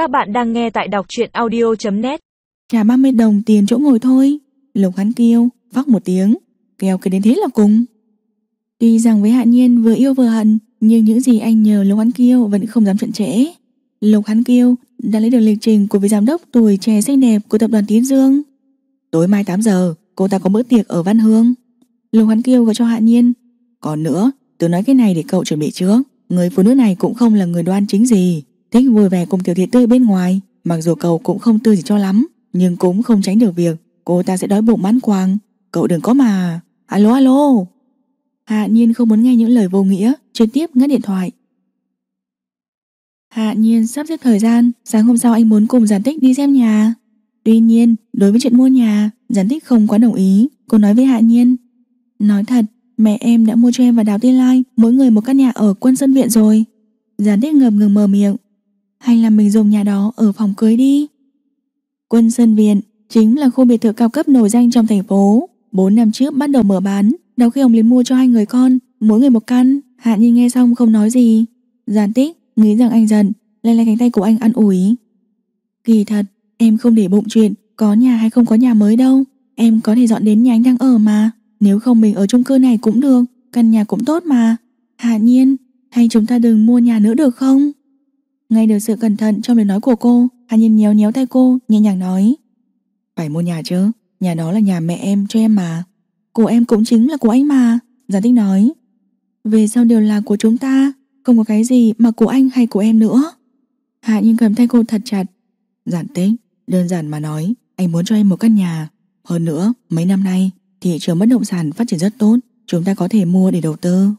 Các bạn đang nghe tại đọc truyện audio.net Trả 30 đồng tiền chỗ ngồi thôi. Lục hắn kêu, vóc một tiếng Kêu cái đến thế là cùng. Tuy rằng với Hạ Nhiên vừa yêu vừa hận Nhưng những gì anh nhờ Lục hắn kêu Vẫn không dám chậm trễ. Lục hắn kêu đã lấy được lịch trình của vị giám đốc Tuổi trẻ xinh đẹp của tập đoàn Tiến Dương. Tối mai 8 giờ Cô ta có bữa tiệc ở Văn Hương. Lục hắn kêu gọi cho Hạ Nhiên. Còn nữa, tôi nói cái này để cậu chuẩn bị trước. Người phụ nữ này cũng không là người đoan chính gì. Thích vui vẻ cùng tiểu thị tươi bên ngoài. Mặc dù cậu cũng không tươi gì cho lắm, Nhưng cũng không tránh được việc. Cô ta sẽ đói bụng mãn quang. Cậu đừng có mà. Alo alo. Hạ nhiên không muốn nghe những lời vô nghĩa. Trực tiếp ngắt điện thoại. Hạ nhiên sắp xếp thời gian. Sáng hôm sau anh muốn cùng giản tích đi xem nhà. Tuy nhiên, đối với chuyện mua nhà, Giản tích không quá đồng ý. Cô nói với Hạ nhiên, Nói thật, mẹ em đã mua cho em và Đào Tiên Lai, Mỗi người một căn nhà ở quân Sơn Viện rồi. Giản tích ngập ngừng mờ miệng hay là mình dùng nhà đó ở phòng cưới đi? Quân Sơn Viện Chính là khu biệt thự cao cấp nổi danh trong thành phố. 4 năm trước bắt đầu mở bán Đào khi ông liền mua cho hai người con, Mỗi người một căn. Hạ Nhi nghe xong không nói gì. Giản tích nghĩ rằng anh giận Lên lấy cánh tay của anh ăn ủi. Kỳ thật, em không để bụng chuyện Có nhà hay không có nhà mới đâu. Em có thể dọn đến nhà anh đang ở mà. Nếu không mình ở chung cư này cũng được, Căn nhà cũng tốt mà. Hạ nhiên, hay chúng ta đừng mua nhà nữa được không? Nghe được sự cẩn thận trong lời nói của cô Hà nhìn nhéo nhéo tay cô nhẹ nhàng nói. Phải mua nhà chứ Nhà đó là nhà mẹ em cho em mà. Của em cũng chính là của anh mà Giản tích nói. Về sau đều là của chúng ta Không có cái gì mà của anh hay của em nữa. Hạ nhìn cầm tay cô thật chặt. Giản tích Đơn giản mà nói Anh muốn cho em một căn nhà. Hơn nữa mấy năm nay Thị trường bất động sản phát triển rất tốt Chúng ta có thể mua để đầu tư.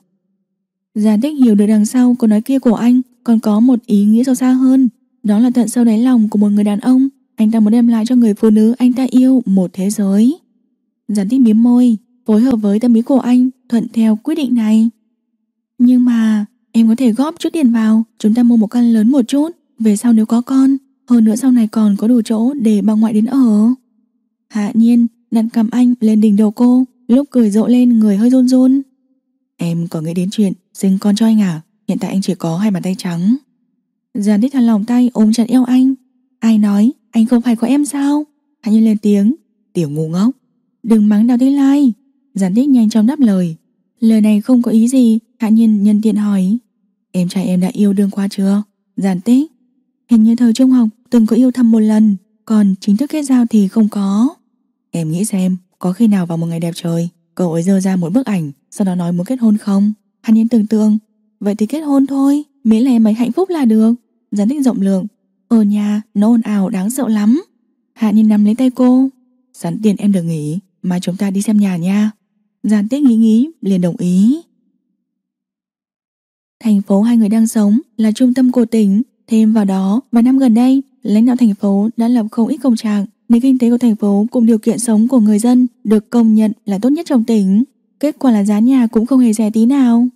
Giản tích hiểu được đằng sau câu nói kia của anh còn có một ý nghĩa sâu xa hơn, Đó là tận sâu đáy lòng của một người đàn ông, Anh ta muốn đem lại cho người phụ nữ anh ta yêu một thế giới. Giản tích miếm môi, Phối hợp với tâm ý của anh Thuận theo quyết định này. Nhưng mà, em có thể góp chút tiền vào, Chúng ta mua một căn lớn một chút, Về sau nếu có con, Hơn nữa sau này còn có đủ chỗ để bà ngoại đến ở. Hạ nhiên, đặt cầm anh lên đỉnh đầu cô, Lúc cười rộ lên người hơi run run. Em có nghĩ đến chuyện sinh con cho anh à? Hiện tại anh chỉ có hai bàn tay trắng. Giàn đích thằn lòng tay, ôm chặt eo anh. Ai nói, anh không phải của em sao? Hạ Nhiên lên tiếng. Tiểu ngu ngốc. Đừng mắng đào tinh lai. Giàn đích nhanh chóng đáp lời. Lời này không có ý gì. Hạ Nhiên nhân tiện hỏi. Em trai em đã yêu đương qua chưa? Giàn tích Hình như thời trung học từng có yêu thầm một lần. Còn chính thức kết giao thì không có. Em nghĩ xem, Có khi nào vào một ngày đẹp trời, Cậu ấy dơ ra một bức ảnh, Sau đó nói muốn kết hôn không? Hạ Nhiên tưởng tượng Vậy thì kết hôn thôi. Miễn là em ấy hạnh phúc là được. Gián tích rộng lượng. Ở nhà nó ồn ào đáng sợ lắm. Hạ nhìn nắm lấy tay cô. Sẵn tiền em được nghỉ Mà chúng ta đi xem nhà nha. Giàn tích nghĩ nghĩ liền đồng ý. Thành phố hai người đang sống là trung tâm của tỉnh. Thêm vào đó, vài năm gần đây Lãnh đạo thành phố đã lập không ít công trạng. Nền kinh tế của thành phố cùng điều kiện sống của người dân Được công nhận là tốt nhất trong tỉnh. Kết quả là giá nhà cũng không hề rẻ tí nào.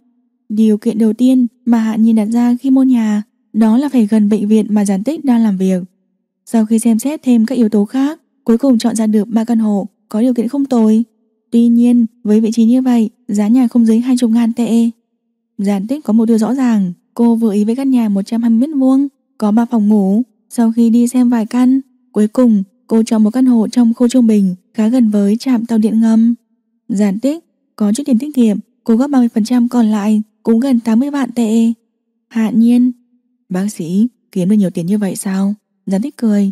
Điều kiện đầu tiên mà Hạ Nhiên đặt ra khi mua nhà đó là phải gần bệnh viện mà Giản Tích đang làm việc. Sau khi xem xét thêm các yếu tố khác, cuối cùng chọn ra được ba căn hộ có điều kiện không tồi. Tuy nhiên, với vị trí như vậy, giá nhà không dưới 20 ngàn tệ. Giản Tích có một điều rõ ràng, cô vừa ý với căn nhà 120 mét vuông, có 3 phòng ngủ. Sau khi đi xem vài căn, cuối cùng cô chọn một căn hộ trong khu trung bình khá gần với trạm tàu điện ngầm. Giản Tích có chút tiền tiết kiệm, cô góp 30% còn lại cũng gần 80 vạn tệ. Hạ nhiên, bác sĩ kiếm được nhiều tiền như vậy sao? Giám tích cười.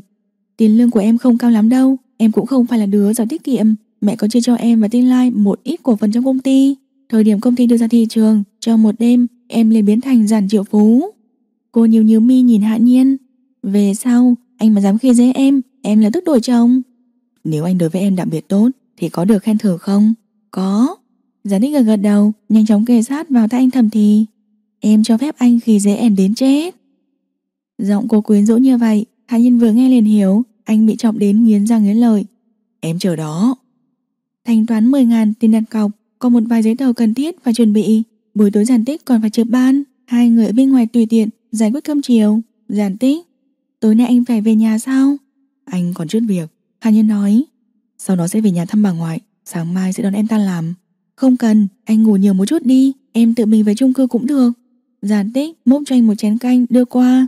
Tiền lương của em không cao lắm đâu, em cũng không phải là đứa giàu tiết kiệm. Mẹ có chia cho em và Tin Lai một ít cổ phần trong công ty. Thời điểm công ty đưa ra thị trường, trong một đêm em liền biến thành giản triệu phú. Cô nhiều nhiều mi nhìn Hạ Nhiên. Về sau, anh mà dám khi dễ em, em là tức đổi chồng. Nếu anh đối với em đặc biệt tốt, thì có được khen thưởng không? Có. Gián đích gật gật đầu, Nhanh chóng kề sát vào tay anh thầm thì. Em cho phép anh khi dễ em đến chết. Giọng cô quyến rũ như vậy Hạ Nhân vừa nghe liền hiểu, Anh bị chọc đến nghiến răng nghiến lợi. Em chờ đó. Thanh toán 10 ngàn tiền đặt cọc Còn một vài giấy tờ cần thiết và chuẩn bị. Buổi tối giản tích còn phải trực ban, Hai người ở bên ngoài tùy tiện, giải quyết cơm chiều. Giản tích, Tối nay anh phải về nhà sao? Anh còn chút việc. Hạ Nhân nói, Sau đó sẽ về nhà thăm bà ngoại, Sáng mai sẽ đón em ta làm không cần, anh ngủ nhiều một chút đi Em tự mình về chung cư cũng được. Giản tích múc cho anh một chén canh đưa qua.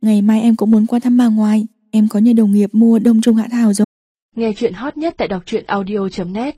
Ngày mai em cũng muốn qua thăm bà ngoại Em có nhờ đồng nghiệp mua đông trùng hạ thảo rồi Nghe chuyện hot nhất tại đọc truyện audio.net